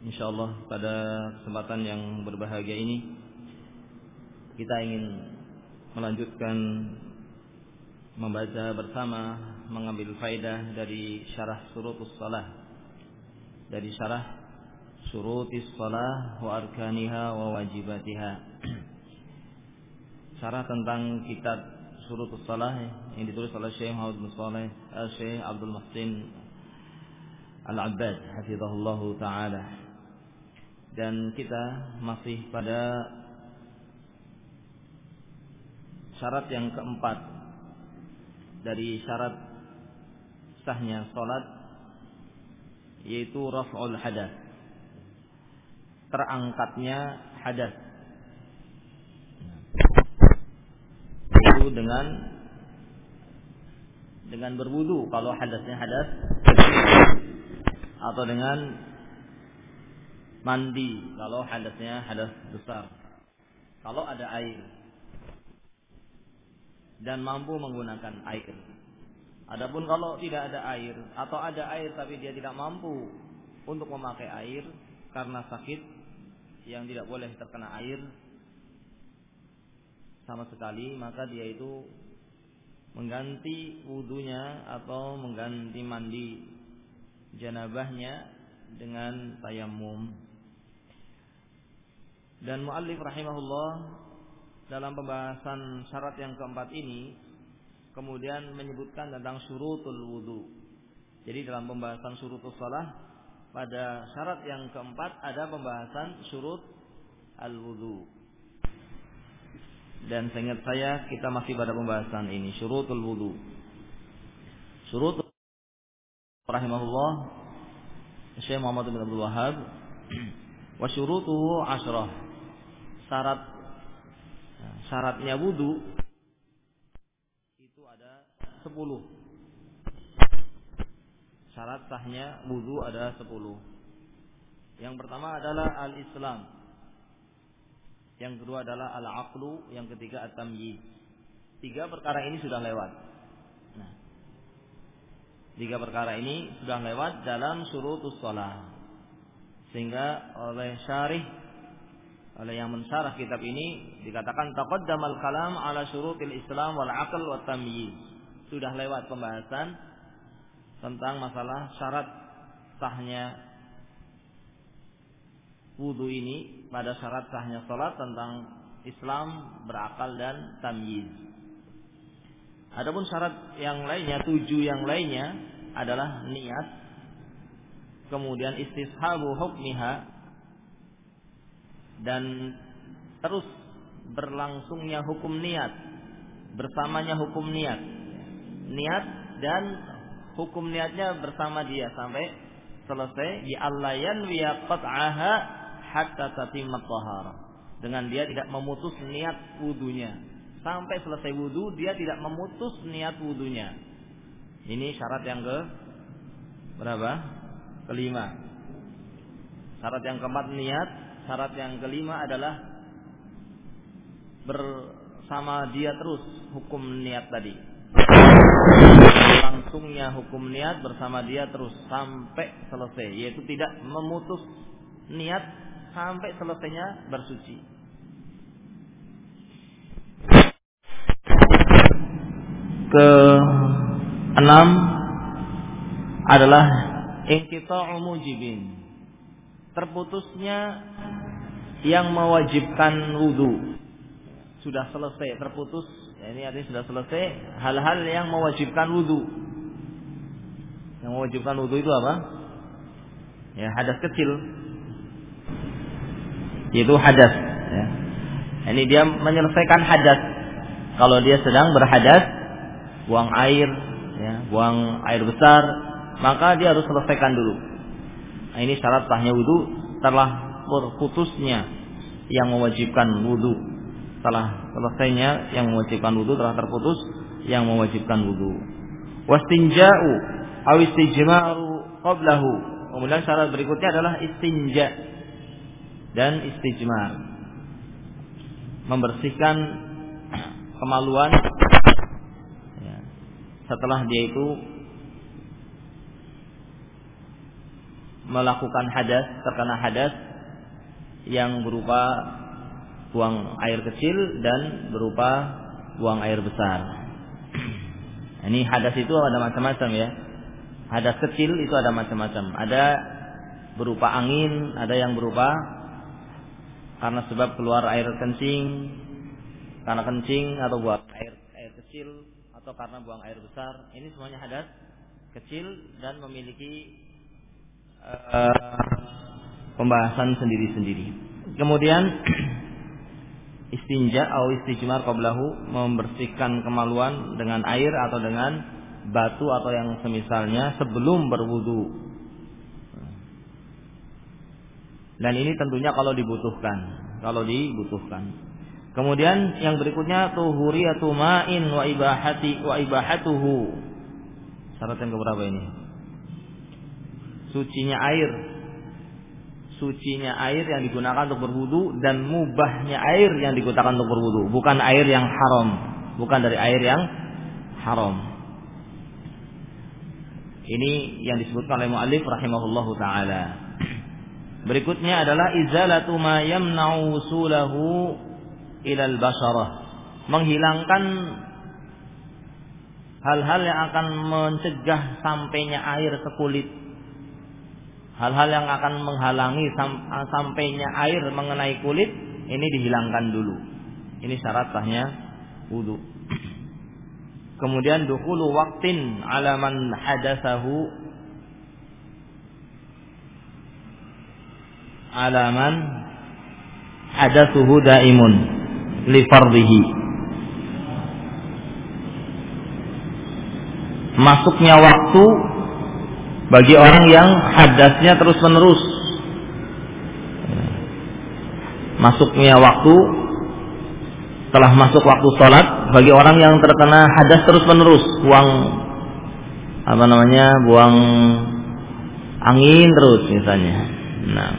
Insyaallah pada kesempatan yang berbahagia ini kita ingin melanjutkan membaca bersama mengambil faidah dari syarah surutus salah. Dari syarah surutis salah wa arkaniha wa wajibatiha. Syarah tentang kitab surutus salah yang ditulis oleh Syekh Muhammad Saleh Syekh Abdul Muhsin Al-Abbad hafizahullahu taala dan kita masih pada syarat yang keempat. Dari syarat sahnya salat yaitu raf'ul hadas. Terangkatnya hadas. Itu dengan dengan berwudu. Kalau hadasnya hadas atau dengan mandi kalau hadasnya hadas besar. Kalau ada air dan mampu menggunakan air. Adapun kalau tidak ada air atau ada air tapi dia tidak mampu untuk memakai air karena sakit yang tidak boleh terkena air sama sekali maka dia itu mengganti wudhunya atau mengganti mandi janabahnya dengan tayamum dan muallif rahimahullah dalam pembahasan syarat yang keempat ini kemudian menyebutkan tentang syurutul wudu. Jadi dalam pembahasan syurutul salah pada syarat yang keempat ada pembahasan syurut al-wudu. Dan seingat saya kita masih pada pembahasan ini syurutul wudu. Syurut rahimahullah Syekh Muhammad bin Abdul Wahab wa syurutuhu asyrah syarat syaratnya wudhu itu ada sepuluh. Syarat sahnya wudhu ada sepuluh. Yang pertama adalah al-islam. Yang kedua adalah al-aqlu. Yang ketiga at-tamyiz tiga perkara ini sudah lewat. Nah tiga perkara ini sudah lewat dalam surutus shalah sehingga oleh syarih oleh yang mensyarah kitab ini dikatakan taqaddamal kalam ala syurutil Islam wal aql wa tamyiz. Sudah lewat pembahasan tentang masalah syarat sahnya wudu ini pada syarat sahnya salat tentang Islam berakal dan tamyiz. Adapun syarat yang lainnya, tujuh yang lainnya adalah niat, kemudian istishabu hukmiha dan terus berlangsungnya hukum niat bersamanya hukum niat. Niat dan hukum niatnya bersama dia sampai selesai. Di allayan aha hatta tatimmat tahara. Dengan dia tidak memutus niat wudunya. Sampai selesai wudu dia tidak memutus niat wudunya. Ini syarat yang ke berapa? Kelima. Syarat yang keempat niat Syarat yang kelima adalah bersama dia terus hukum niat tadi. Langsungnya hukum niat bersama dia terus sampai selesai, yaitu tidak memutus niat sampai selesainya bersuci. Ke enam adalah inqita'u mujibin. Terputusnya yang mewajibkan wudhu sudah selesai terputus. Ya ini artinya sudah selesai. Hal-hal yang mewajibkan wudhu yang mewajibkan wudhu itu apa? Ya hadas kecil. Yaitu hadas. Ya. ini dia menyelesaikan hadas. Kalau dia sedang berhadas buang air ya, buang air besar maka dia harus selesaikan dulu nah, ini syarat sahnya wudhu setelah terputusnya yang mewajibkan wudhu setelah selesainya yang mewajibkan wudhu telah terputus yang mewajibkan wudhu wastinja'u aw istijmaru qablahu. Kemudian syarat berikutnya adalah istinja dan istijmar membersihkan kemaluan ya, setelah dia itu melakukan hadas, terkena hadas yang berupa buang air kecil dan berupa buang air besar. Ini hadas itu ada macam-macam ya. Hadas kecil itu ada macam-macam. Ada berupa angin, ada yang berupa karena sebab keluar air kencing, karena kencing atau buang air air kecil atau karena buang air besar. Ini semuanya hadas kecil dan memiliki uh, pembahasan sendiri-sendiri. Kemudian istinja atau istijmar qablahu membersihkan kemaluan dengan air atau dengan batu atau yang semisalnya sebelum berwudu. Dan ini tentunya kalau dibutuhkan, kalau dibutuhkan. Kemudian yang berikutnya tuhuriyatu ma'in wa ibahati wa ibahatuhu. Syarat yang keberapa ini? Sucinya air sucinya air yang digunakan untuk berwudu dan mubahnya air yang digunakan untuk berwudu, bukan air yang haram, bukan dari air yang haram. Ini yang disebutkan oleh muallif rahimahullahu taala. Berikutnya adalah izalatu ma yamna'u wusulahu ilal basharah. Menghilangkan hal-hal yang akan mencegah sampainya air ke kulit hal-hal yang akan menghalangi sampainya air mengenai kulit ini dihilangkan dulu. Ini syarat sahnya wudu. Kemudian dukhulu waktin ala man hadasahu ala man hadasuhu daimun li fardhihi. Masuknya waktu bagi orang yang hadasnya terus menerus masuknya waktu telah masuk waktu sholat bagi orang yang terkena hadas terus menerus buang apa namanya buang angin terus misalnya. Nah.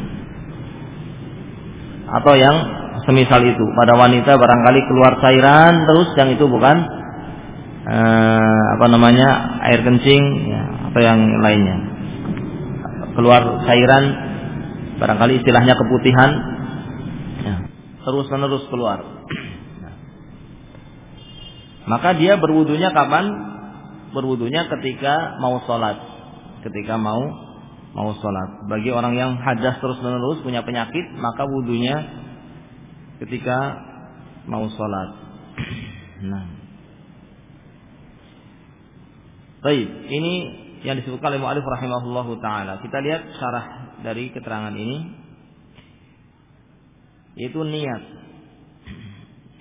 Atau yang semisal itu pada wanita barangkali keluar cairan terus yang itu bukan eh, apa namanya air kencing atau yang lainnya. Keluar cairan barangkali istilahnya keputihan ya, terus menerus keluar. Maka dia berwudunya kapan? Berwudunya ketika mau sholat. Ketika mau mau sholat. Bagi orang yang hadas terus menerus punya penyakit maka wudunya ketika mau sholat. Nah. Baik, ini yang disebutkan oleh mu'alif rahimahullahu taala. Kita lihat syarah dari keterangan ini yaitu niat.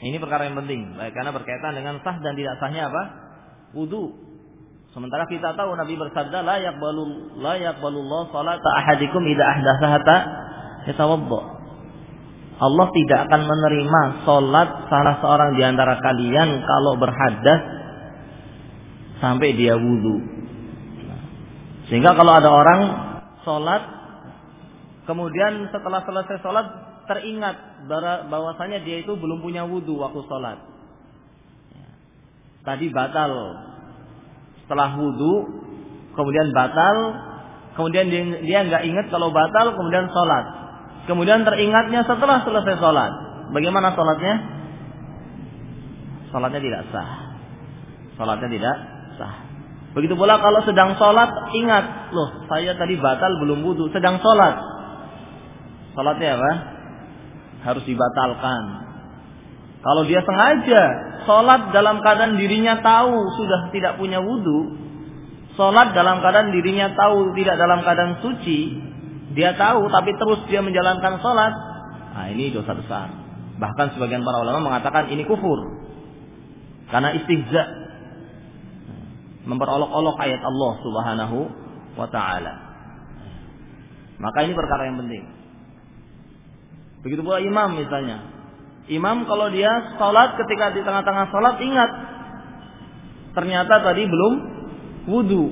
Ini perkara yang penting, karena berkaitan dengan sah dan tidak sahnya apa? Wudu. Sementara kita tahu Nabi bersabda la yaqbalu la yaqbalullahu salata ahadikum idza hatta yatawadda. Allah tidak akan menerima salat salah seorang di antara kalian kalau berhadas sampai dia wudu. Sehingga kalau ada orang sholat, kemudian setelah selesai sholat teringat bahwasanya dia itu belum punya wudhu waktu sholat. Tadi batal. Setelah wudhu, kemudian batal, kemudian dia nggak ingat kalau batal, kemudian sholat. Kemudian teringatnya setelah selesai sholat. Bagaimana sholatnya? Sholatnya tidak sah. Sholatnya tidak sah. Begitu pula kalau sedang sholat, ingat, loh saya tadi batal belum wudhu, sedang sholat. Sholatnya apa? Harus dibatalkan. Kalau dia sengaja sholat dalam keadaan dirinya tahu sudah tidak punya wudhu, sholat dalam keadaan dirinya tahu tidak dalam keadaan suci, dia tahu tapi terus dia menjalankan sholat, nah ini dosa besar. Bahkan sebagian para ulama mengatakan ini kufur. Karena istihza memperolok-olok ayat Allah Subhanahu wa taala. Maka ini perkara yang penting. Begitu pula imam misalnya. Imam kalau dia sholat ketika di tengah-tengah sholat ingat ternyata tadi belum wudhu.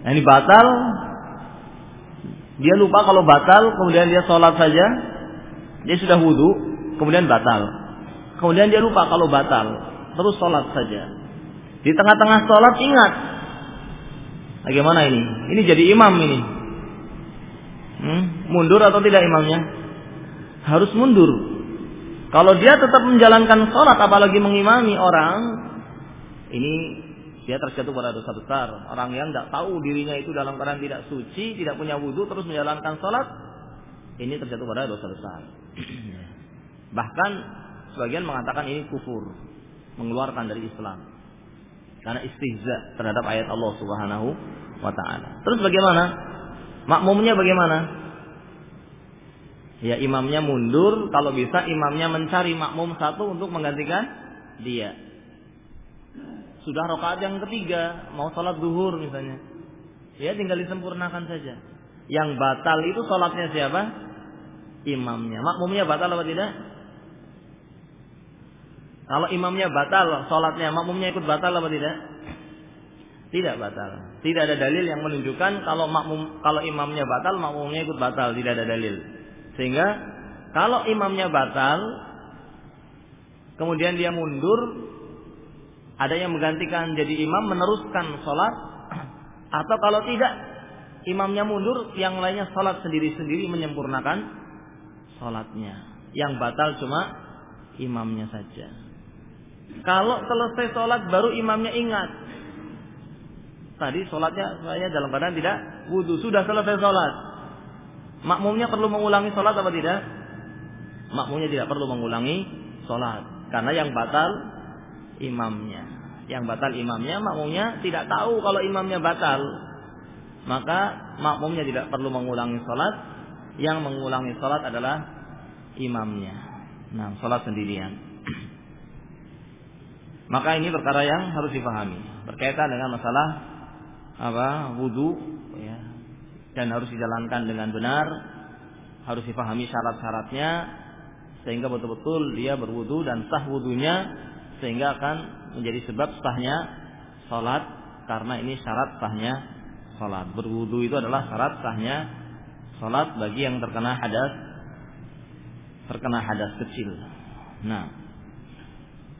Nah, ini batal. Dia lupa kalau batal, kemudian dia sholat saja. Dia sudah wudhu, kemudian batal. Kemudian dia lupa kalau batal, terus sholat saja. Di tengah-tengah sholat ingat. Bagaimana ini? Ini jadi imam ini. Hmm? Mundur atau tidak imamnya? Harus mundur. Kalau dia tetap menjalankan sholat apalagi mengimami orang, ini dia terjatuh pada dosa besar. Orang yang tidak tahu dirinya itu dalam keadaan tidak suci, tidak punya wudhu, terus menjalankan sholat, ini terjatuh pada dosa besar. Bahkan sebagian mengatakan ini kufur, mengeluarkan dari Islam. Karena istihza terhadap ayat Allah Subhanahu wa taala. Terus bagaimana? Makmumnya bagaimana? Ya imamnya mundur, kalau bisa imamnya mencari makmum satu untuk menggantikan dia. Sudah rokaat yang ketiga, mau sholat duhur misalnya. Ya tinggal disempurnakan saja. Yang batal itu sholatnya siapa? Imamnya. Makmumnya batal apa tidak? Kalau imamnya batal, sholatnya makmumnya ikut batal apa tidak? Tidak batal. Tidak ada dalil yang menunjukkan kalau makmum kalau imamnya batal, makmumnya ikut batal, tidak ada dalil. Sehingga kalau imamnya batal kemudian dia mundur ada yang menggantikan jadi imam meneruskan sholat atau kalau tidak imamnya mundur yang lainnya sholat sendiri-sendiri menyempurnakan sholatnya yang batal cuma imamnya saja kalau selesai sholat baru imamnya ingat Tadi sholatnya saya dalam keadaan tidak wudhu. Sudah selesai sholat. Makmumnya perlu mengulangi sholat apa tidak? Makmumnya tidak perlu mengulangi sholat. Karena yang batal imamnya. Yang batal imamnya, makmumnya tidak tahu kalau imamnya batal. Maka makmumnya tidak perlu mengulangi sholat. Yang mengulangi sholat adalah imamnya. Nah, sholat sendirian. Maka ini perkara yang harus dipahami. Berkaitan dengan masalah apa wudhu ya, dan harus dijalankan dengan benar harus dipahami syarat-syaratnya sehingga betul-betul dia berwudhu dan sah wudhunya sehingga akan menjadi sebab sahnya sholat karena ini syarat sahnya sholat. Berwudhu itu adalah syarat sahnya sholat bagi yang terkena hadas terkena hadas kecil. Nah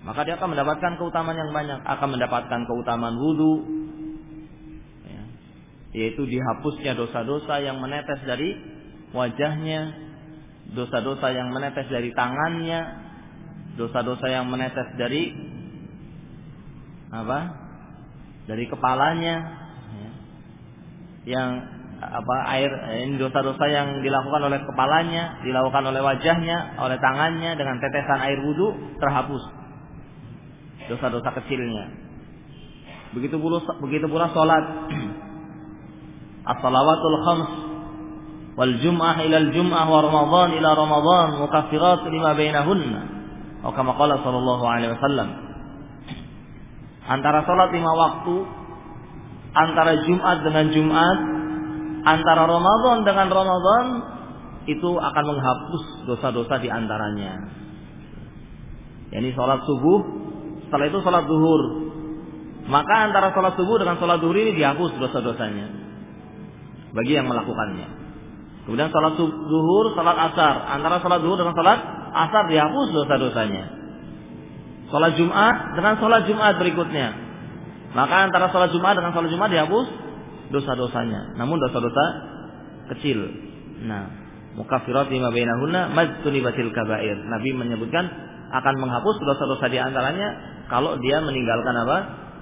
maka dia akan mendapatkan keutamaan yang banyak akan mendapatkan keutamaan wudhu yaitu dihapusnya dosa-dosa yang menetes dari wajahnya, dosa-dosa yang menetes dari tangannya, dosa-dosa yang menetes dari apa? Dari kepalanya, ya. yang apa air ini dosa-dosa yang dilakukan oleh kepalanya, dilakukan oleh wajahnya, oleh tangannya dengan tetesan air wudhu terhapus dosa-dosa kecilnya. Begitu pula begitu pula salat as-salawatul khams wal jum'ah ila al jum'ah wa ramadan ila ramadan mukaffirat lima bainahunna atau kama qala sallallahu alaihi wasallam antara salat lima waktu antara Jumat dengan Jumat antara Ramadan dengan Ramadan itu akan menghapus dosa-dosa di antaranya. Yani sholat subuh, setelah itu sholat duhur. Maka antara sholat subuh dengan sholat duhur ini dihapus dosa-dosanya bagi yang melakukannya. Kemudian salat zuhur, salat asar. Antara salat zuhur dengan salat asar dihapus dosa-dosanya. Salat Jumat dengan salat Jumat berikutnya. Maka antara salat Jumat dengan salat Jumat dihapus dosa-dosanya. Namun dosa-dosa kecil. Nah, mukafirat lima bainahunna majtunibatil kabair. Nabi menyebutkan akan menghapus dosa-dosa di antaranya kalau dia meninggalkan apa?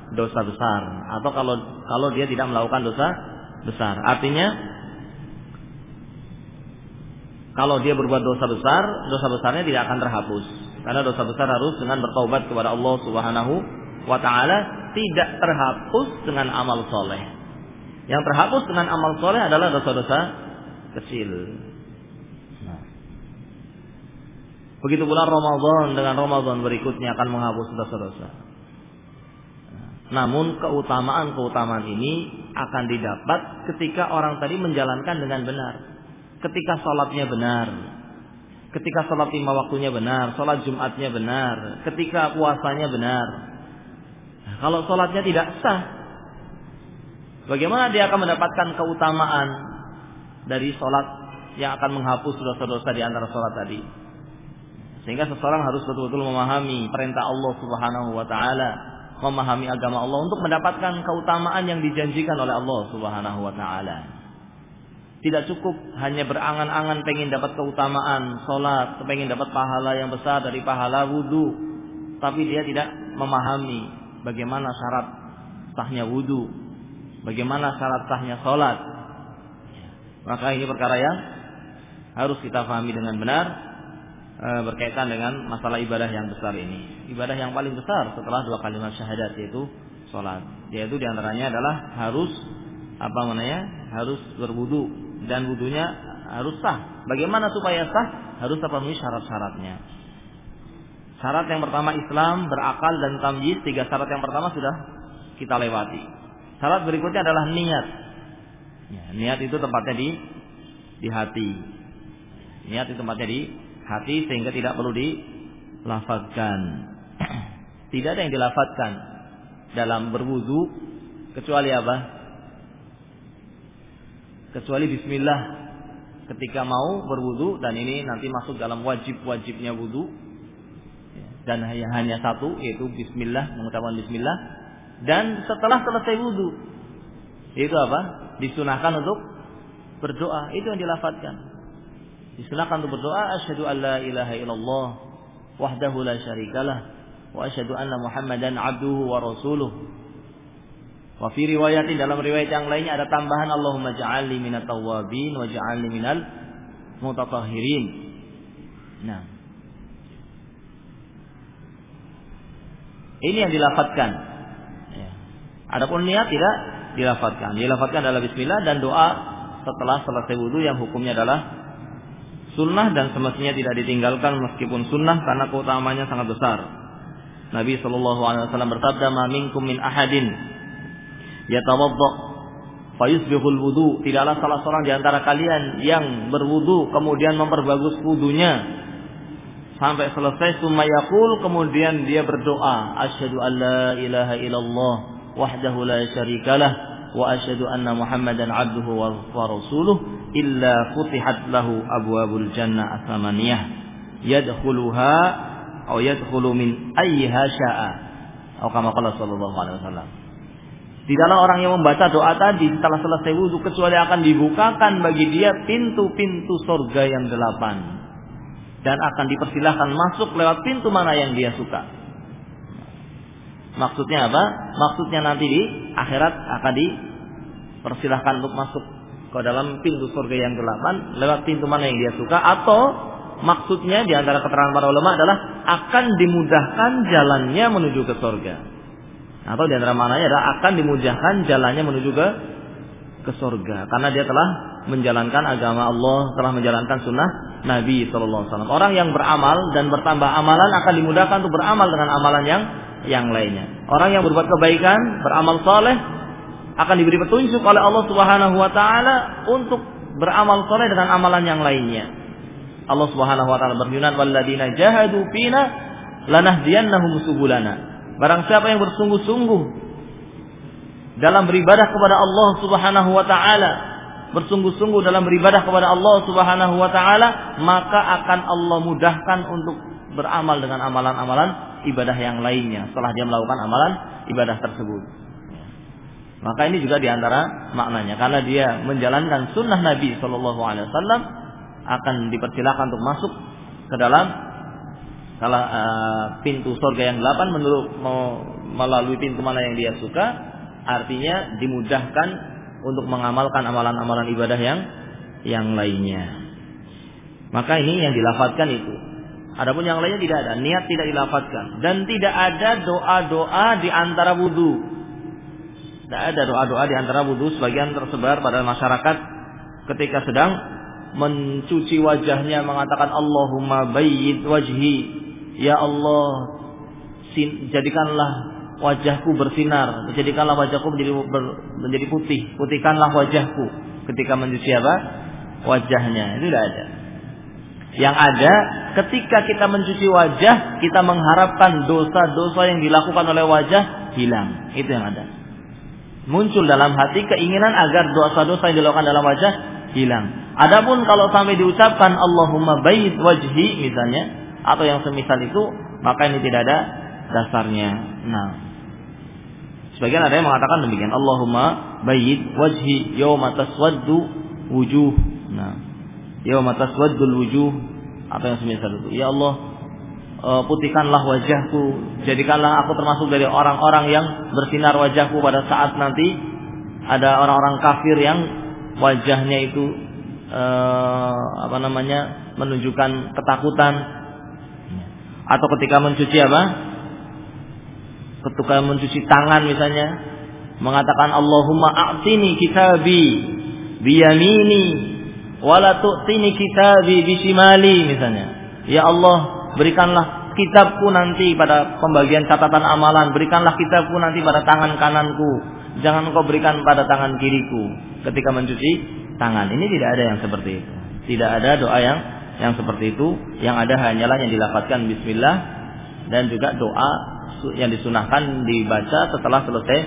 dosa besar atau kalau kalau dia tidak melakukan dosa besar. Artinya kalau dia berbuat dosa besar, dosa besarnya tidak akan terhapus. Karena dosa besar harus dengan bertaubat kepada Allah Subhanahu wa taala tidak terhapus dengan amal soleh. Yang terhapus dengan amal soleh adalah dosa-dosa kecil. Nah. Begitu pula Ramadan dengan Ramadan berikutnya akan menghapus dosa-dosa. Namun keutamaan-keutamaan ini akan didapat ketika orang tadi menjalankan dengan benar. Ketika sholatnya benar. Ketika sholat lima waktunya benar. Sholat Jumatnya benar. Ketika puasanya benar. Nah, kalau sholatnya tidak sah. Bagaimana dia akan mendapatkan keutamaan dari sholat yang akan menghapus dosa-dosa di antara sholat tadi. Sehingga seseorang harus betul-betul memahami perintah Allah Subhanahu wa taala memahami agama Allah untuk mendapatkan keutamaan yang dijanjikan oleh Allah Subhanahu wa taala. Tidak cukup hanya berangan-angan pengen dapat keutamaan sholat, pengen dapat pahala yang besar dari pahala wudhu, tapi dia tidak memahami bagaimana syarat sahnya wudhu, bagaimana syarat sahnya sholat. Maka ini perkara yang harus kita pahami dengan benar e, berkaitan dengan masalah ibadah yang besar ini. Ibadah yang paling besar setelah dua kalimat syahadat yaitu sholat. Yaitu di antaranya adalah harus apa namanya harus berwudu dan wudhunya harus sah. Bagaimana supaya sah? Harus terpenuhi syarat-syaratnya. Syarat yang pertama Islam, berakal dan tamyiz. Tiga syarat yang pertama sudah kita lewati. Syarat berikutnya adalah niat. Ya, niat itu tempatnya di di hati. Niat itu tempatnya di hati sehingga tidak perlu dilafazkan. Tidak ada yang dilafazkan dalam berwudu kecuali apa? kecuali bismillah ketika mau berwudu dan ini nanti masuk dalam wajib-wajibnya wudu. Dan hanya satu yaitu bismillah mengucapkan bismillah. Dan setelah selesai wudu itu apa? Disunahkan untuk berdoa. Itu yang dilafatkan disunahkan untuk berdoa asyhadu alla ilaha illallah wahdahu la syarikalah wa asyhadu anna muhammadan abduhu wa rasuluh Wa fi riwayatin dalam riwayat yang lainnya ada tambahan Allahumma ja'alni minat tawabin wa ja'alni minal mutatahhirin. Nah. Ini yang dilafatkan. Ya. Adapun niat tidak dilafatkan. Dilafatkan adalah bismillah dan doa setelah selesai wudhu yang hukumnya adalah sunnah dan semestinya tidak ditinggalkan meskipun sunnah karena keutamanya sangat besar. Nabi Shallallahu Alaihi Wasallam bersabda, "Ma minkum min ahadin yatawadda fayusbihul wudu tidaklah salah seorang di antara kalian yang berwudu kemudian memperbagus wudunya sampai selesai summa yaqul kemudian dia berdoa asyhadu alla ilaha illallah wahdahu la syarikalah asyhadu anna muhammadan abduhu wa rasuluh illa futihat lahu abwabul jannah asamaniyah yadkhuluha atau yadkhulu min ayyiha syaa atau kama qala sallallahu alaihi wasallam Tidaklah orang yang membaca doa tadi setelah selesai wudhu kecuali akan dibukakan bagi dia pintu-pintu surga yang delapan. Dan akan dipersilahkan masuk lewat pintu mana yang dia suka. Maksudnya apa? Maksudnya nanti di akhirat akan dipersilahkan untuk masuk ke dalam pintu surga yang delapan lewat pintu mana yang dia suka atau maksudnya di antara keterangan para ulama adalah akan dimudahkan jalannya menuju ke surga. Atau di antara maknanya adalah akan dimudahkan jalannya menuju ke ke surga karena dia telah menjalankan agama Allah, telah menjalankan sunnah Nabi Shallallahu Alaihi Wasallam. Orang yang beramal dan bertambah amalan akan dimudahkan untuk beramal dengan amalan yang yang lainnya. Orang yang berbuat kebaikan, beramal soleh akan diberi petunjuk oleh Allah Subhanahu Wa Taala untuk beramal soleh dengan amalan yang lainnya. Allah Subhanahu Wa Taala berfirman, "Walladzina jahadu fina lanahdiyannahum subulana." Barang siapa yang bersungguh-sungguh dalam beribadah kepada Allah Subhanahu wa taala, bersungguh-sungguh dalam beribadah kepada Allah Subhanahu wa taala, maka akan Allah mudahkan untuk beramal dengan amalan-amalan ibadah yang lainnya setelah dia melakukan amalan ibadah tersebut. Maka ini juga di antara maknanya. Karena dia menjalankan sunnah Nabi Shallallahu Alaihi Wasallam akan dipersilakan untuk masuk ke dalam salah uh, pintu surga yang delapan menurut melalui pintu mana yang dia suka artinya dimudahkan untuk mengamalkan amalan-amalan ibadah yang yang lainnya. Maka ini yang dilafatkan itu adapun yang lainnya tidak ada niat tidak dilafatkan dan tidak ada doa-doa di antara wudhu tidak ada doa-doa di antara wudhu sebagian tersebar pada masyarakat ketika sedang mencuci wajahnya mengatakan Allahumma bayyid wajhi Ya Allah, jadikanlah wajahku bersinar, jadikanlah wajahku menjadi ber, menjadi putih, putihkanlah wajahku ketika mencuci apa? Wajahnya. Itu tidak ada. Yang ada ketika kita mencuci wajah, kita mengharapkan dosa-dosa yang dilakukan oleh wajah hilang. Itu yang ada. Muncul dalam hati keinginan agar dosa-dosa yang dilakukan dalam wajah hilang. Adapun kalau sampai diucapkan Allahumma bayyid wajhi misalnya, atau yang semisal itu maka ini tidak ada dasarnya. Nah, sebagian ada yang mengatakan demikian. Allahumma bayyid wajhi yawma taswaddu wujuh. Nah, yauma taswaddul wujuh. Apa yang semisal itu. Ya Allah, uh, putihkanlah wajahku, jadikanlah aku termasuk dari orang-orang yang bersinar wajahku pada saat nanti ada orang-orang kafir yang wajahnya itu uh, apa namanya menunjukkan ketakutan. Atau ketika mencuci apa? Ketika mencuci tangan misalnya mengatakan Allahumma a'tini kitabi biyamini wala tu'tini kitabi bishimali misalnya ya Allah berikanlah kitabku nanti pada pembagian catatan amalan, berikanlah kitabku nanti pada tangan kananku, jangan engkau berikan pada tangan kiriku ketika mencuci tangan. Ini tidak ada yang seperti itu. Tidak ada doa yang yang seperti itu. Yang ada hanyalah yang dilafazkan bismillah dan juga doa yang disunahkan dibaca setelah selesai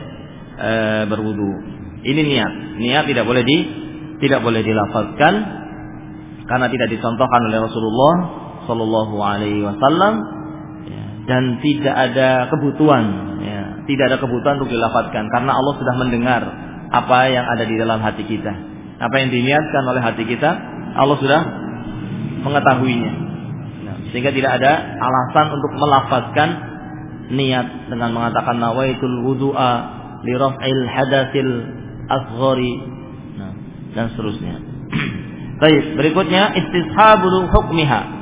e, berwudu. Ini niat. Niat tidak boleh di tidak boleh dilafazkan karena tidak dicontohkan oleh Rasulullah Shallallahu Alaihi Wasallam ya, dan tidak ada kebutuhan, ya, tidak ada kebutuhan untuk dilafatkan karena Allah sudah mendengar apa yang ada di dalam hati kita, apa yang diniatkan oleh hati kita, Allah sudah mengetahuinya, nah, sehingga tidak ada alasan untuk melafazkan niat dengan mengatakan nawaitul wudu'a li raf'il hadatsil asghari dan seterusnya. Baik, berikutnya istishabul hukmiha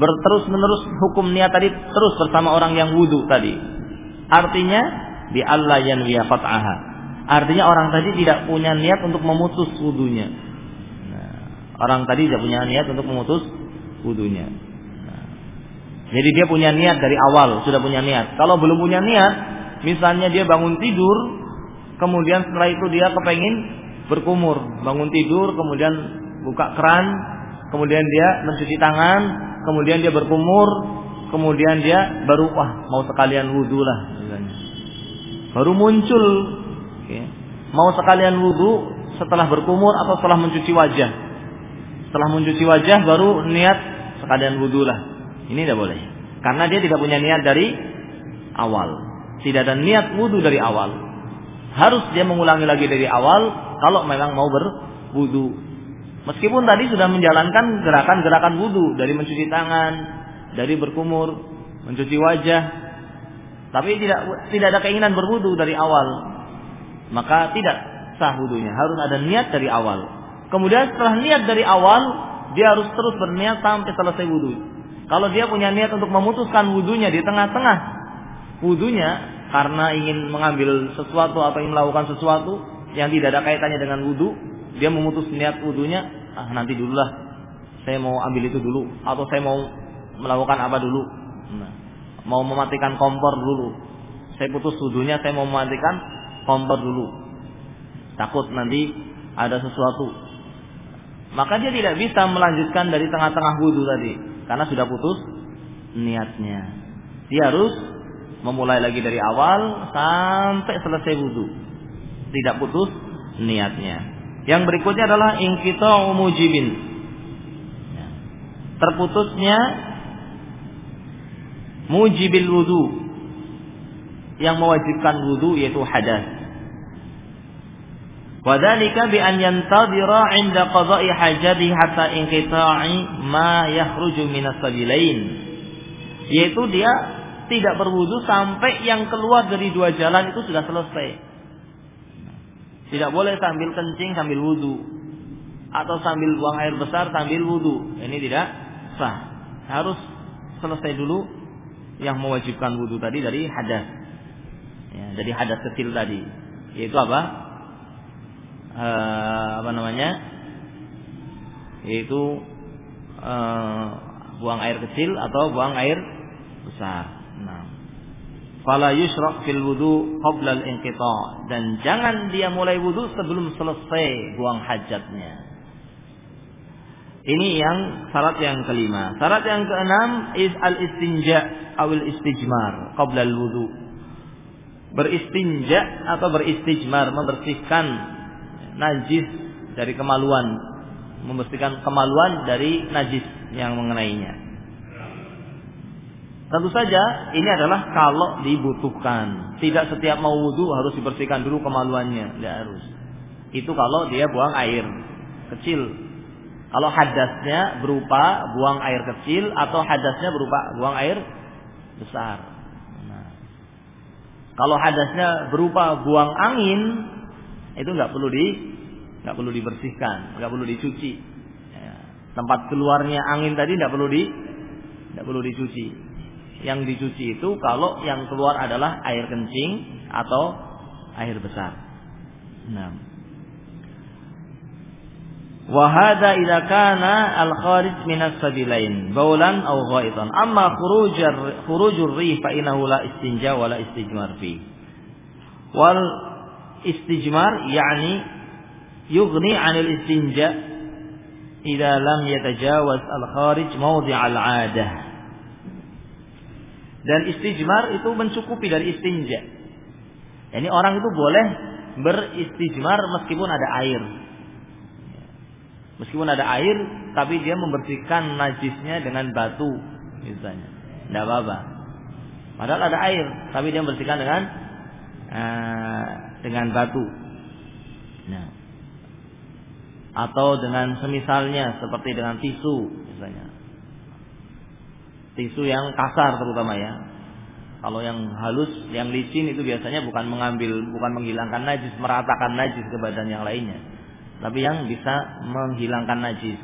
berterus menerus hukum niat tadi terus bersama orang yang wudhu tadi. Artinya di Allah yang fat'aha. Artinya orang tadi tidak punya niat untuk memutus wudhunya. Nah, orang tadi tidak punya niat untuk memutus wudhunya. Nah, jadi dia punya niat dari awal, sudah punya niat. Kalau belum punya niat, misalnya dia bangun tidur, kemudian setelah itu dia kepengen berkumur, bangun tidur, kemudian buka keran, kemudian dia mencuci tangan, kemudian dia berkumur, kemudian dia baru wah mau sekalian wudhu lah, baru muncul, mau sekalian wudhu setelah berkumur atau setelah mencuci wajah, setelah mencuci wajah baru niat sekalian wudhu lah, ini tidak boleh, karena dia tidak punya niat dari awal, tidak ada niat wudhu dari awal, harus dia mengulangi lagi dari awal kalau memang mau berwudhu Meskipun tadi sudah menjalankan gerakan-gerakan wudhu dari mencuci tangan, dari berkumur, mencuci wajah, tapi tidak tidak ada keinginan berwudhu dari awal, maka tidak sah wudhunya. Harus ada niat dari awal. Kemudian setelah niat dari awal, dia harus terus berniat sampai selesai wudhu. Kalau dia punya niat untuk memutuskan wudhunya di tengah-tengah wudhunya karena ingin mengambil sesuatu atau ingin melakukan sesuatu yang tidak ada kaitannya dengan wudhu, dia memutus niat wudhunya, ah nanti dululah, saya mau ambil itu dulu, atau saya mau melakukan apa dulu, nah, mau mematikan kompor dulu, saya putus wudhunya, saya mau mematikan kompor dulu, takut nanti ada sesuatu, maka dia tidak bisa melanjutkan dari tengah-tengah wudhu tadi, karena sudah putus niatnya. Dia harus memulai lagi dari awal sampai selesai wudhu, tidak putus niatnya. Yang berikutnya adalah ingkita mujibin. Ya. Terputusnya mujibil wudu yang mewajibkan wudu yaitu hadas. Wadhalika bi an yantadira 'inda qada'i hajati hatta inqita'i ma yakhruju minas sabilain. Yaitu dia tidak berwudu sampai yang keluar dari dua jalan itu sudah selesai. Tidak boleh sambil kencing sambil wudhu. Atau sambil buang air besar sambil wudhu. Ini tidak sah. Harus selesai dulu yang mewajibkan wudhu tadi dari hadas. Ya, dari hadas kecil tadi. Yaitu apa? E, apa namanya? Yaitu e, buang air kecil atau buang air besar. Fala yushraq fil wudu qabla al-inqita dan jangan dia mulai wudu sebelum selesai buang hajatnya. Ini yang syarat yang kelima. Syarat yang keenam is al-istinja awil istijmar qabla al-wudu. Beristinja atau beristijmar membersihkan najis dari kemaluan, membersihkan kemaluan dari najis yang mengenainya. Tentu saja ini adalah kalau dibutuhkan. Tidak setiap mau wudhu harus dibersihkan dulu kemaluannya. Tidak harus. Itu kalau dia buang air. kecil. Kalau hadasnya berupa buang air kecil atau hadasnya berupa buang air besar. Nah, kalau hadasnya berupa buang angin itu nggak perlu di nggak perlu dibersihkan, nggak perlu dicuci. Ya, tempat keluarnya angin tadi nggak perlu di nggak perlu dicuci. Yang dicuci itu kalau yang keluar adalah air kencing atau air besar. Nah. Wahada idza kana al kharij min as sabilain baulan aw ghaitan amma khurujar khurujur rih fa innahu la istinja wala istijmar fi wal istijmar yani yughni 'anil istinja idza lam yatajawaz al kharij mawdi' al 'adah dan istijmar itu mencukupi dari istinja. Yani orang itu boleh beristijmar meskipun ada air. Meskipun ada air, tapi dia membersihkan najisnya dengan batu, misalnya. Tidak apa-apa. Padahal ada air, tapi dia membersihkan dengan uh, dengan batu. Nah. Atau dengan semisalnya, seperti dengan tisu, misalnya. Tisu yang kasar terutama ya. Kalau yang halus, yang licin itu biasanya bukan mengambil, bukan menghilangkan najis, meratakan najis ke badan yang lainnya tapi yang bisa menghilangkan najis.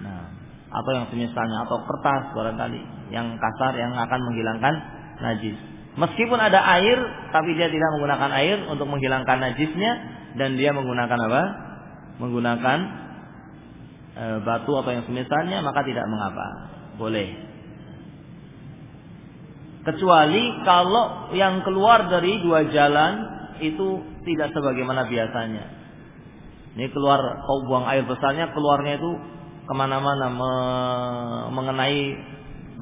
Nah, atau yang semisalnya atau kertas barangkali yang kasar yang akan menghilangkan najis. Meskipun ada air, tapi dia tidak menggunakan air untuk menghilangkan najisnya dan dia menggunakan apa? Menggunakan e, batu atau yang semisalnya maka tidak mengapa. Boleh. Kecuali kalau yang keluar dari dua jalan itu tidak sebagaimana biasanya. Ini keluar kau buang air besarnya keluarnya itu ke mana-mana me, mengenai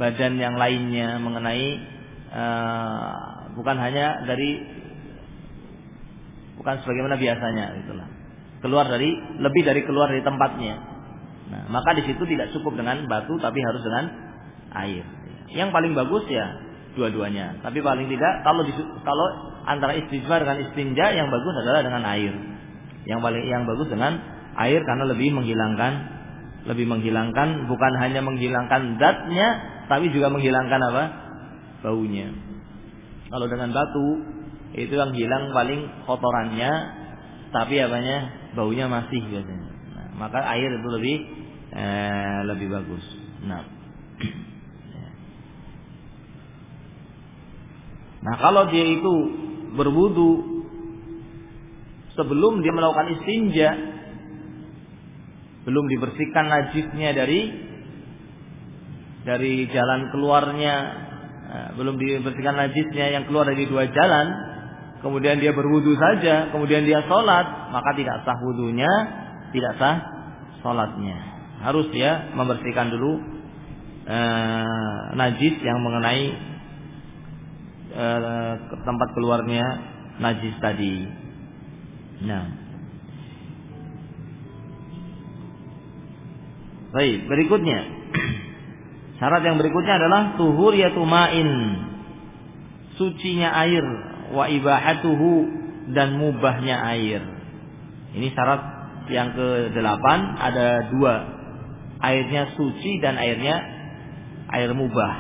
badan yang lainnya, mengenai uh, bukan hanya dari bukan sebagaimana biasanya itulah. Keluar dari lebih dari keluar dari tempatnya. Nah, maka di situ tidak cukup dengan batu tapi harus dengan air. Yang paling bagus ya dua-duanya. Tapi paling tidak kalau kalau antara istijmar dengan istinja yang bagus adalah dengan air. Yang paling yang bagus dengan air karena lebih menghilangkan lebih menghilangkan bukan hanya menghilangkan zatnya tapi juga menghilangkan apa? baunya. Kalau dengan batu itu yang hilang paling kotorannya tapi apanya? baunya masih biasanya. Nah, maka air itu lebih eh, lebih bagus. Nah. Nah, kalau dia itu berwudu sebelum dia melakukan istinja belum dibersihkan najisnya dari dari jalan keluarnya eh, belum dibersihkan najisnya yang keluar dari dua jalan kemudian dia berwudu saja kemudian dia sholat maka tidak sah wudunya tidak sah sholatnya. Harus dia membersihkan dulu eh, najis yang mengenai eh, tempat keluarnya najis tadi Nah. Baik, berikutnya. Syarat yang berikutnya adalah tuhur yatumain. Sucinya air wa ibahatuhu dan mubahnya air. Ini syarat yang ke-8 ada dua. Airnya suci dan airnya air mubah.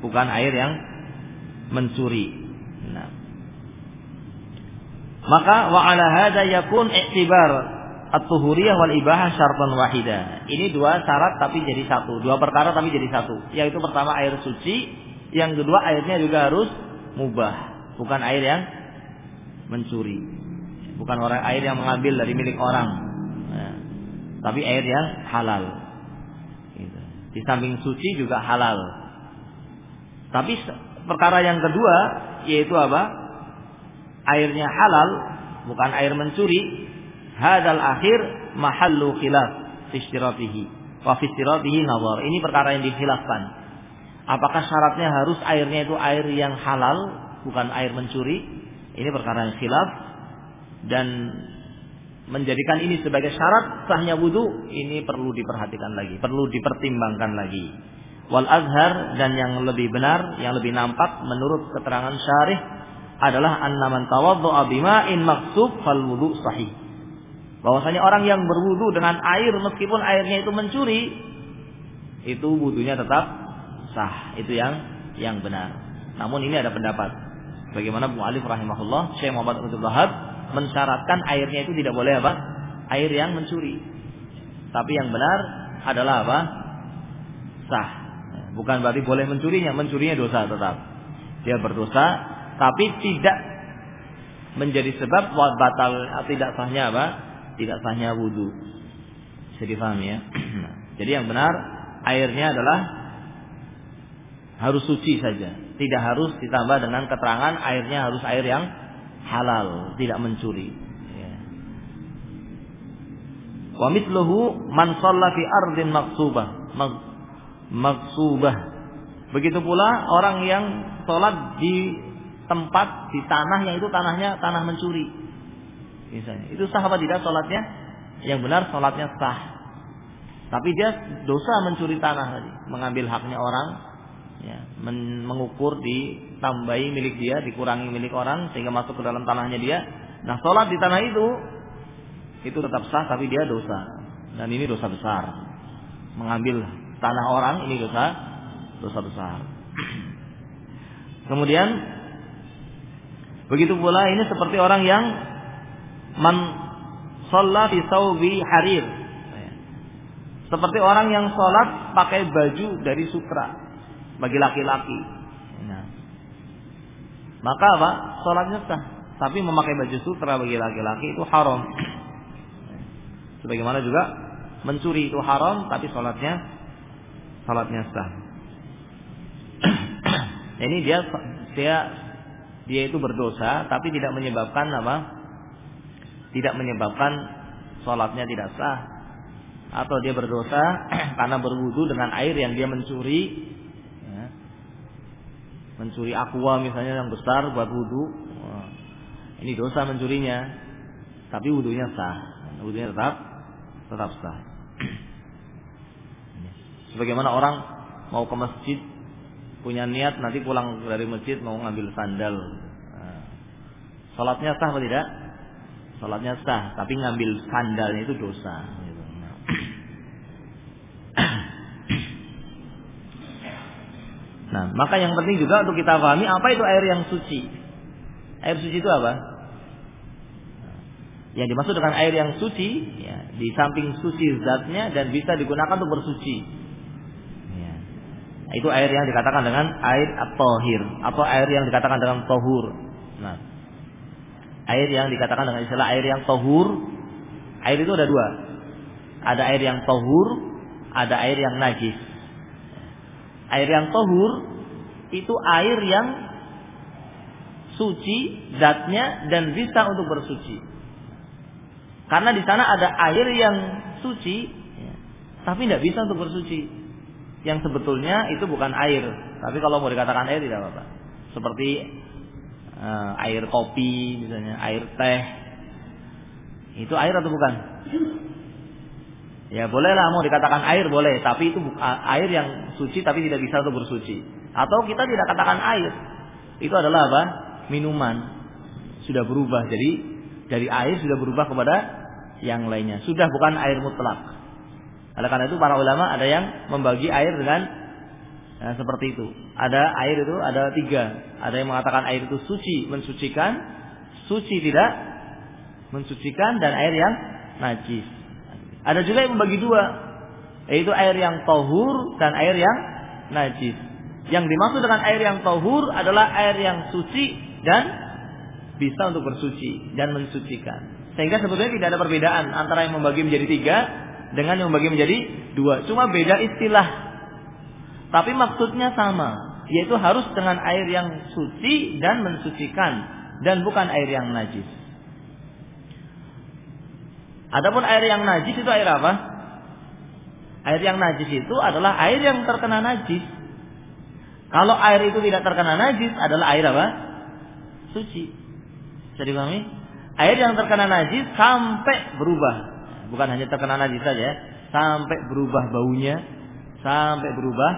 Bukan air yang mencuri. Nah. Maka wa ala hada yakun i'tibar at-tuhuriyah wal ibahah syartan wahida. Ini dua syarat tapi jadi satu, dua perkara tapi jadi satu. Yaitu pertama air suci, yang kedua airnya juga harus mubah, bukan air yang mencuri. Bukan orang air yang mengambil dari milik orang. Nah, tapi air yang halal. Gitu. Di samping suci juga halal. Tapi perkara yang kedua yaitu apa? airnya halal, bukan air mencuri, hadal akhir mahallu khilaf fi wa fi nazar. Ini perkara yang dikhilafkan. Apakah syaratnya harus airnya itu air yang halal, bukan air mencuri? Ini perkara yang khilaf dan menjadikan ini sebagai syarat sahnya wudhu ini perlu diperhatikan lagi, perlu dipertimbangkan lagi. Wal azhar dan yang lebih benar, yang lebih nampak menurut keterangan syarih adalah annaman tawaddu'a bima'in maksub fal wudu sahih. Bahwasanya orang yang berwudu dengan air meskipun airnya itu mencuri, itu wudunya tetap sah. Itu yang yang benar. Namun ini ada pendapat. Bagaimana Bu Alif rahimahullah, Syekh Muhammad Abdul Wahab mensyaratkan airnya itu tidak boleh apa? Air yang mencuri. Tapi yang benar adalah apa? Sah. Bukan berarti boleh mencurinya, mencurinya dosa tetap. Dia berdosa, tapi tidak menjadi sebab batal tidak sahnya apa? Tidak sahnya wudhu. Bisa difahami ya. Nah, jadi yang benar airnya adalah harus suci saja. Tidak harus ditambah dengan keterangan airnya harus air yang halal, tidak mencuri. Ya. Wa mithluhu man shalla fi ardin maksubah. Maksubah. Begitu pula orang yang sholat di tempat di tanah yang itu tanahnya tanah mencuri. Misalnya, itu sah apa tidak sholatnya? Yang benar sholatnya sah. Tapi dia dosa mencuri tanah tadi, mengambil haknya orang, ya, men mengukur ditambahi milik dia, dikurangi milik orang sehingga masuk ke dalam tanahnya dia. Nah, sholat di tanah itu itu tetap sah, tapi dia dosa. Dan ini dosa besar. Mengambil tanah orang ini dosa dosa besar. Kemudian begitu pula ini seperti orang yang man sholat di saubi harir. Seperti orang yang sholat pakai baju dari sutra bagi laki-laki. Nah. Maka apa? Sholatnya sah. Tapi memakai baju sutra bagi laki-laki itu haram. Sebagaimana juga mencuri itu haram, tapi sholatnya sholatnya sah. ini dia dia dia itu berdosa, tapi tidak menyebabkan apa? Tidak menyebabkan sholatnya tidak sah, atau dia berdosa karena berwudu dengan air yang dia mencuri, ya. mencuri aqua misalnya yang besar buat wudu, ini dosa mencurinya, tapi wudunya sah, wudunya tetap tetap sah. Sebagaimana orang mau ke masjid punya niat nanti pulang dari masjid mau ngambil sandal. Nah, salatnya sah atau tidak? Salatnya sah, tapi ngambil sandalnya itu dosa. Gitu. Nah. nah, maka yang penting juga untuk kita pahami apa itu air yang suci. Air suci itu apa? Yang dimaksud dengan air yang suci, ya, di samping suci zatnya dan bisa digunakan untuk bersuci. Itu air yang dikatakan dengan air at-tahir atau air yang dikatakan dengan tohur. Nah, air yang dikatakan dengan istilah air yang tohur, air itu ada dua. Ada air yang tohur, ada air yang najis. Air yang tohur itu air yang suci zatnya dan bisa untuk bersuci. Karena di sana ada air yang suci, tapi tidak bisa untuk bersuci yang sebetulnya itu bukan air. Tapi kalau mau dikatakan air tidak apa-apa. Seperti uh, air kopi misalnya, air teh. Itu air atau bukan? Ya bolehlah mau dikatakan air boleh, tapi itu air yang suci tapi tidak bisa untuk bersuci. Atau kita tidak katakan air. Itu adalah apa? Minuman. Sudah berubah. Jadi dari air sudah berubah kepada yang lainnya. Sudah bukan air mutlak. Oleh karena itu para ulama ada yang membagi air dengan ya, seperti itu. Ada air itu ada tiga. Ada yang mengatakan air itu suci, mensucikan, suci tidak mensucikan dan air yang najis. Ada juga yang membagi dua, yaitu air yang tohur dan air yang najis. Yang dimaksud dengan air yang tohur adalah air yang suci dan bisa untuk bersuci dan mensucikan. Sehingga sebetulnya tidak ada perbedaan antara yang membagi menjadi tiga dengan yang bagi menjadi dua. Cuma beda istilah. Tapi maksudnya sama, yaitu harus dengan air yang suci dan mensucikan dan bukan air yang najis. Adapun air yang najis itu air apa? Air yang najis itu adalah air yang terkena najis. Kalau air itu tidak terkena najis adalah air apa? Suci. Bisa dipahami? Air yang terkena najis sampai berubah bukan hanya terkena najis saja, sampai berubah baunya, sampai berubah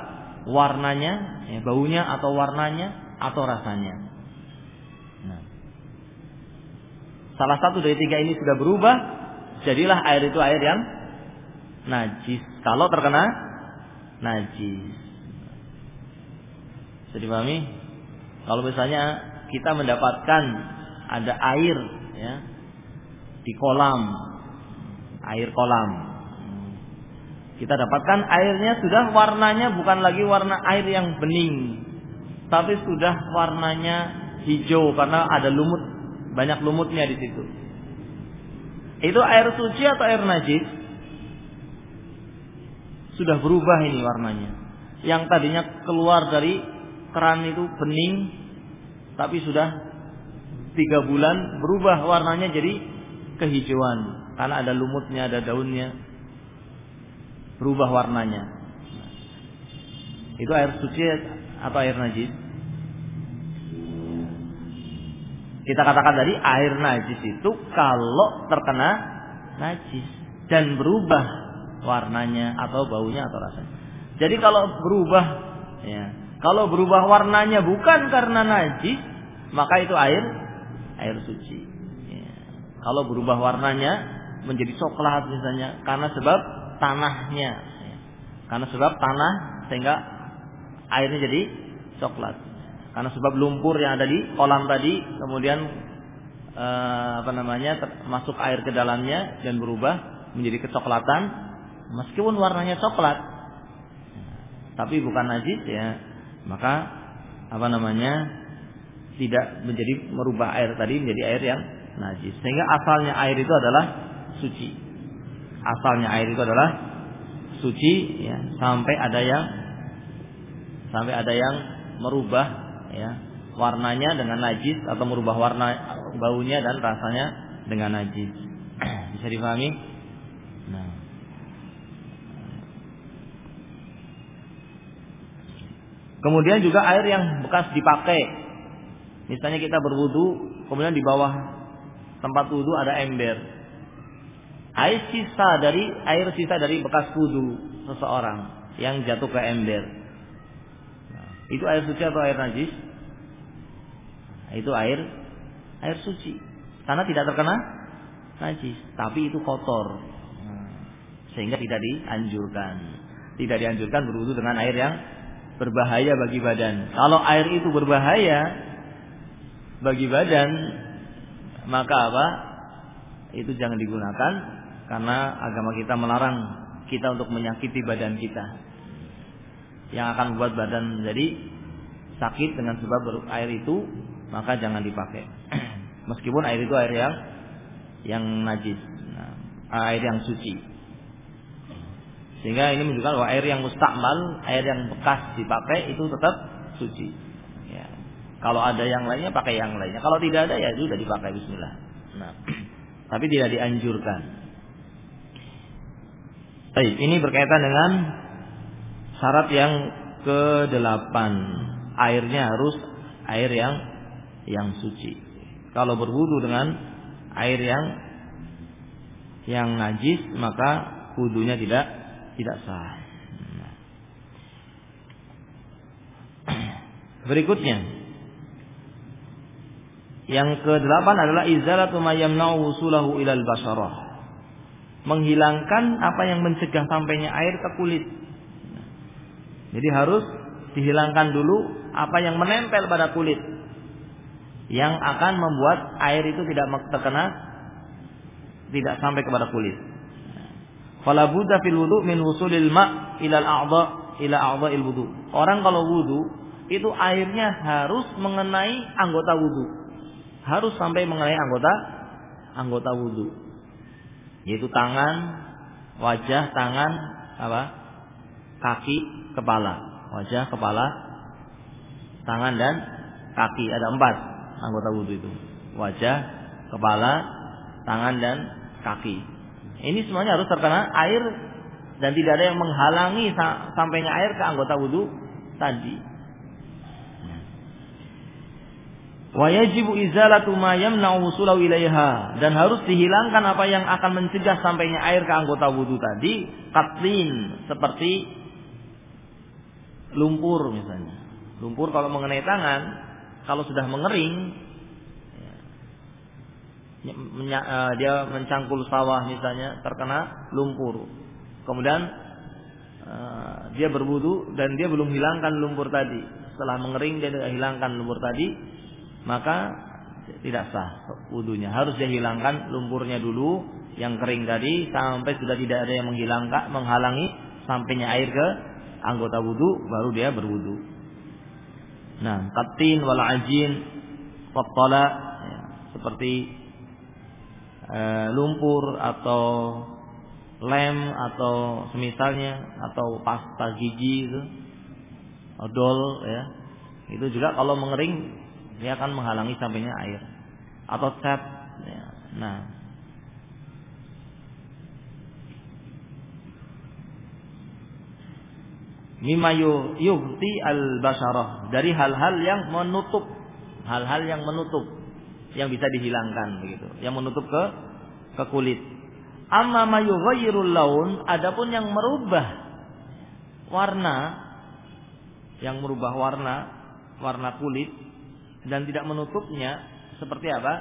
warnanya, ya, baunya atau warnanya atau rasanya. Nah. Salah satu dari tiga ini sudah berubah, jadilah air itu air yang najis. Kalau terkena najis. Jadi pahami? Kalau misalnya kita mendapatkan ada air ya di kolam, air kolam. Kita dapatkan airnya sudah warnanya bukan lagi warna air yang bening, tapi sudah warnanya hijau karena ada lumut, banyak lumutnya di situ. Itu air suci atau air najis? Sudah berubah ini warnanya. Yang tadinya keluar dari keran itu bening, tapi sudah tiga bulan berubah warnanya jadi kehijauan karena ada lumutnya, ada daunnya, berubah warnanya. Itu air suci atau air najis? Kita katakan tadi air najis itu kalau terkena najis dan berubah warnanya atau baunya atau rasanya. Jadi kalau berubah ya, kalau berubah warnanya bukan karena najis, maka itu air air suci. Kalau berubah warnanya menjadi coklat misalnya karena sebab tanahnya, ya. karena sebab tanah sehingga airnya jadi coklat. Karena sebab lumpur yang ada di kolam tadi kemudian eh, apa namanya masuk air ke dalamnya dan berubah menjadi kecoklatan meskipun warnanya coklat tapi bukan najis ya maka apa namanya tidak menjadi merubah air tadi menjadi air yang najis. Sehingga asalnya air itu adalah suci. Asalnya air itu adalah suci ya. Sampai ada yang sampai ada yang merubah ya warnanya dengan najis atau merubah warna baunya dan rasanya dengan najis. Bisa dipahami? Nah. Kemudian juga air yang bekas dipakai. Misalnya kita berwudu, kemudian di bawah tempat wudu ada ember. Air sisa dari air sisa dari bekas wudu seseorang yang jatuh ke ember. Nah, itu air suci atau air najis? Nah, itu air air suci. Karena tidak terkena najis, tapi itu kotor. Nah, sehingga tidak dianjurkan. Tidak dianjurkan berwudu dengan air yang berbahaya bagi badan. Kalau air itu berbahaya bagi badan, maka apa? Itu jangan digunakan karena agama kita melarang kita untuk menyakiti badan kita. Yang akan membuat badan menjadi sakit dengan sebab air itu, maka jangan dipakai. Meskipun air itu air yang yang najis, nah, air yang suci. Sehingga ini menunjukkan bahwa air yang mustakmal, air yang bekas dipakai itu tetap suci. Kalau ada yang lainnya pakai yang lainnya. Kalau tidak ada ya sudah dipakai Bismillah. Nah, tapi tidak dianjurkan. Baik, ini berkaitan dengan syarat yang ke-8. Airnya harus air yang yang suci. Kalau berwudu dengan air yang yang najis maka wudunya tidak tidak sah. Berikutnya yang kedelapan adalah izalatu ma yamna'u wusulahu ilal basarah. Menghilangkan apa yang mencegah sampainya air ke kulit. Jadi harus dihilangkan dulu apa yang menempel pada kulit yang akan membuat air itu tidak terkena tidak sampai kepada kulit. Fala budda fil wudu min wusulil ma ila al-a'dha ila a'dha'il wudu. Orang kalau wudu itu airnya harus mengenai anggota wudu. Harus sampai mengenai anggota anggota wudu. Yaitu tangan, wajah, tangan, apa? Kaki, kepala. Wajah, kepala, tangan dan kaki. Ada empat anggota wudu itu. Wajah, kepala, tangan dan kaki. Ini semuanya harus terkena air dan tidak ada yang menghalangi sampainya air ke anggota wudhu tadi. Wa yajibu izalatu ma yamna'u wusulahu ilaiha dan harus dihilangkan apa yang akan mencegah sampainya air ke anggota wudhu tadi, katlin seperti lumpur misalnya. Lumpur kalau mengenai tangan, kalau sudah mengering, ya, eh, dia mencangkul sawah misalnya terkena lumpur. Kemudian eh, dia berwudu dan dia belum hilangkan lumpur tadi. Setelah mengering dia hilangkan lumpur tadi, maka tidak sah wudunya. Harus dia hilangkan lumpurnya dulu yang kering tadi sampai sudah tidak ada yang menghilangkan menghalangi sampainya air ke anggota wudu baru dia berwudu. Nah, katin wal ajin fattala ya, seperti e, lumpur atau lem atau semisalnya atau pasta gigi itu odol ya itu juga kalau mengering dia akan menghalangi sampainya air atau cat ya. nah. Mimma yughti al basarah dari hal-hal yang menutup. Hal-hal yang menutup. Yang bisa dihilangkan begitu. Yang menutup ke ke kulit. Amma ma yughayyirul laun adapun yang merubah warna yang merubah warna warna kulit dan tidak menutupnya seperti apa?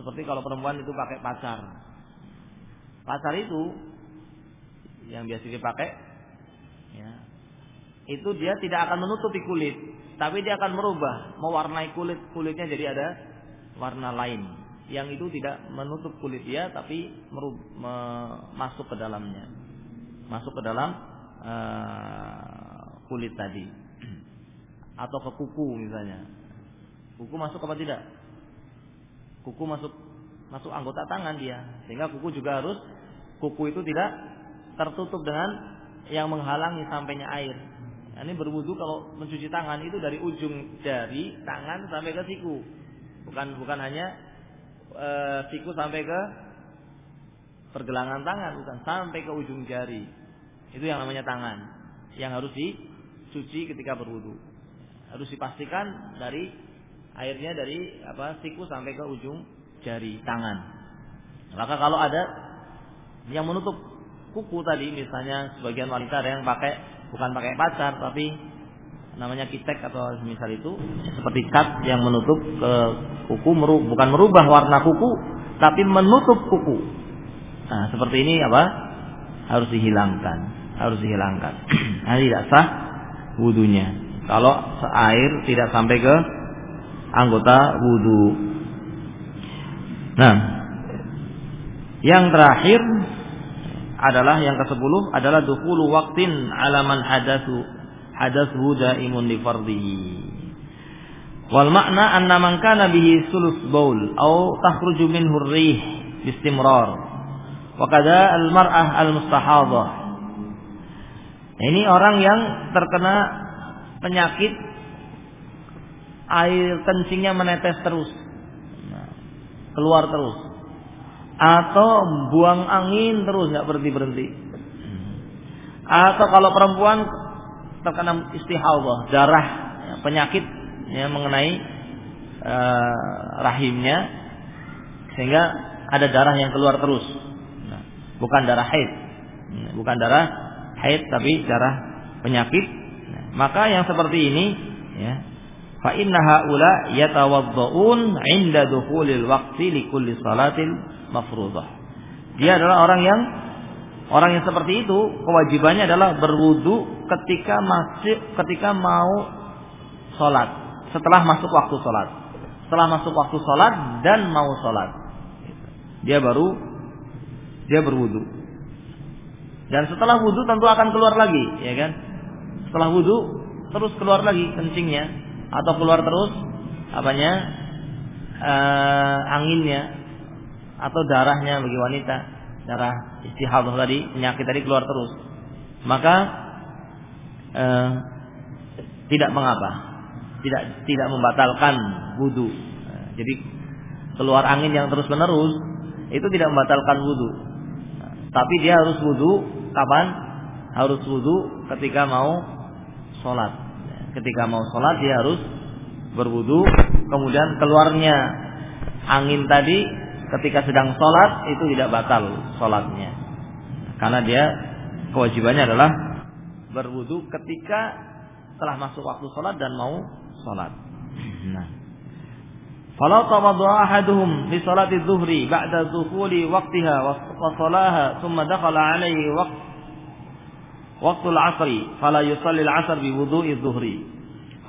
Seperti kalau perempuan itu pakai pacar. Pacar itu yang biasa dipakai ya, itu dia tidak akan menutupi kulit, tapi dia akan merubah, mewarnai kulit. Kulitnya jadi ada warna lain. Yang itu tidak menutup kulit dia tapi merub, me, masuk ke dalamnya, masuk ke dalam uh, kulit tadi. Atau ke kuku misalnya, kuku masuk apa tidak? Kuku masuk masuk anggota tangan dia, sehingga kuku juga harus kuku itu tidak tertutup dengan yang menghalangi sampainya air Nah, ini berwudu kalau mencuci tangan itu dari ujung jari tangan sampai ke siku. Bukan bukan hanya e, siku sampai ke pergelangan tangan, bukan sampai ke ujung jari. Itu yang namanya tangan. Yang harus dicuci ketika berwudu. Harus dipastikan dari airnya dari apa siku sampai ke ujung jari tangan. Maka kalau ada yang menutup kuku tadi misalnya sebagian wanita ada yang pakai bukan pakai pacar tapi namanya kitek atau misal itu seperti cat yang menutup ke kuku bukan merubah warna kuku tapi menutup kuku. Nah seperti ini apa harus dihilangkan harus dihilangkan. Nah tidak sah wudhunya kalau air tidak sampai ke anggota wudhu nah yang terakhir adalah yang ke-10 adalah dukhulu waqtin ala man hadatsu hadatsu daimun li fardhihi. Wal makna anna man kana bihi sulus baul au takhruju minhu ar-rih bistimrar. Wa al-mar'ah al-mustahadhah. Ini orang yang terkena penyakit air kencingnya menetes terus. Keluar terus. Atau buang angin terus nggak berhenti berhenti atau kalau perempuan terkena istihadah darah ya, penyakit yang mengenai uh, rahimnya sehingga ada darah yang keluar terus. Nah, bukan darah haid. Nah, bukan darah haid tapi darah penyakit. Nah, maka yang seperti ini ya fa inna haula yatawadda'un 'inda dukhulil waqti li kulli salatin mafruḍah. Dia adalah orang yang orang yang seperti itu. Kewajibannya adalah berwudu ketika masih ketika mau sholat setelah masuk waktu sholat setelah masuk waktu sholat dan mau sholat dia baru dia berwudu. Dan setelah wudu tentu akan keluar lagi ya kan? Setelah wudu terus keluar lagi kencingnya atau keluar terus apanya uh, anginnya atau darahnya bagi wanita, darah istihadah tadi, penyakit tadi keluar terus, maka eh, tidak mengapa, tidak tidak membatalkan wudhu. Jadi keluar angin yang terus menerus itu tidak membatalkan wudhu, tapi dia harus wudhu kapan? Harus wudhu ketika mau sholat. Ketika mau sholat dia harus berwudhu, kemudian keluarnya angin tadi ketika sedang sholat itu tidak batal sholatnya karena dia kewajibannya adalah berwudu ketika telah masuk waktu sholat dan mau sholat. Nah, tawaddu'a ahaduhum li ba'da waqtiha wa salaha dakhala alaihi waqt waqtul asri fala yusalli al-'asr bi wudhu'i dhuhri.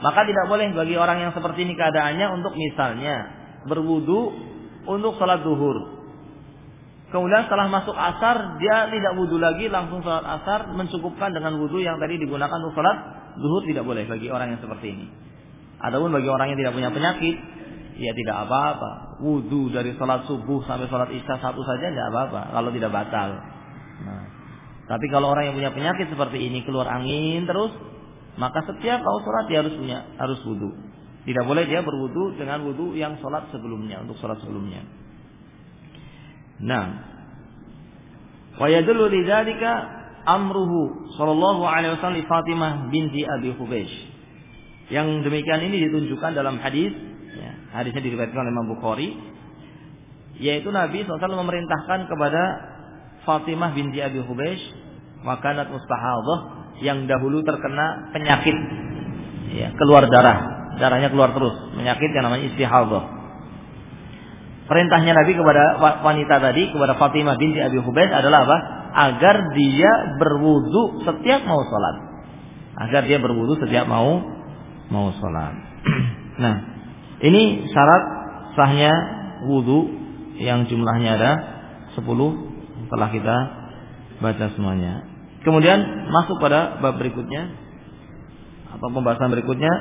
Maka tidak boleh bagi orang yang seperti ini keadaannya untuk misalnya berwudu untuk salat zuhur. Kemudian setelah masuk asar dia tidak wudu lagi langsung salat asar mencukupkan dengan wudu yang tadi digunakan untuk salat zuhur tidak boleh bagi orang yang seperti ini. Adapun bagi orang yang tidak punya penyakit ya tidak apa-apa. Wudhu dari sholat subuh sampai sholat isya satu saja tidak apa-apa kalau tidak batal. Tapi kalau orang yang punya penyakit seperti ini keluar angin terus, maka setiap mau sholat dia harus punya harus wudhu. Tidak boleh dia berwudhu dengan wudhu yang sholat sebelumnya untuk sholat sebelumnya. Nah, wa yadullu amruhu sallallahu alaihi wasallam Fatimah binti Abi Hubeish. Yang demikian ini ditunjukkan dalam hadis Ya, hadisnya diriwayatkan oleh Imam Bukhari yaitu Nabi SAW memerintahkan kepada Fatimah binti Abi Hubeish makanat mustahadhah yang dahulu terkena penyakit. Ya, keluar darah. Darahnya keluar terus. Penyakit yang namanya istihadhah. Perintahnya Nabi kepada wanita tadi kepada Fatimah binti Abi Hubeish adalah apa? Agar dia berwudu setiap mau sholat. Agar dia berwudu setiap mau mau sholat. Nah ini syarat sahnya wudhu yang jumlahnya ada 10 setelah kita baca semuanya. Kemudian masuk pada bab berikutnya atau pembahasan berikutnya.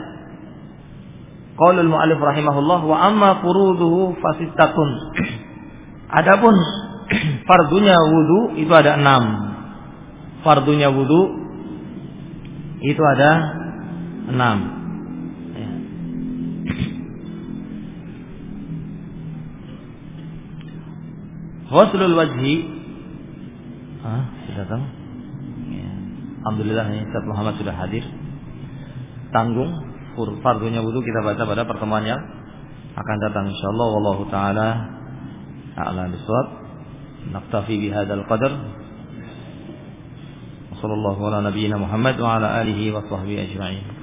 Qaulul mu'allif rahimahullah wa amma furuduhu fasittatun. Adapun fardunya wudu itu ada enam. Fardunya wudu itu ada enam. Ghuslul wajhi ah, sudah tahu? Alhamdulillah ini Ustaz Muhammad sudah hadir. Tanggung fardunya wudhu kita baca pada pertemuan yang akan datang insyaallah wallahu taala a'la bisawab. Naktafi bihadzal qadar. Wassallallahu nabiyyina Muhammad wa ala alihi wa sahbihi ajma'in.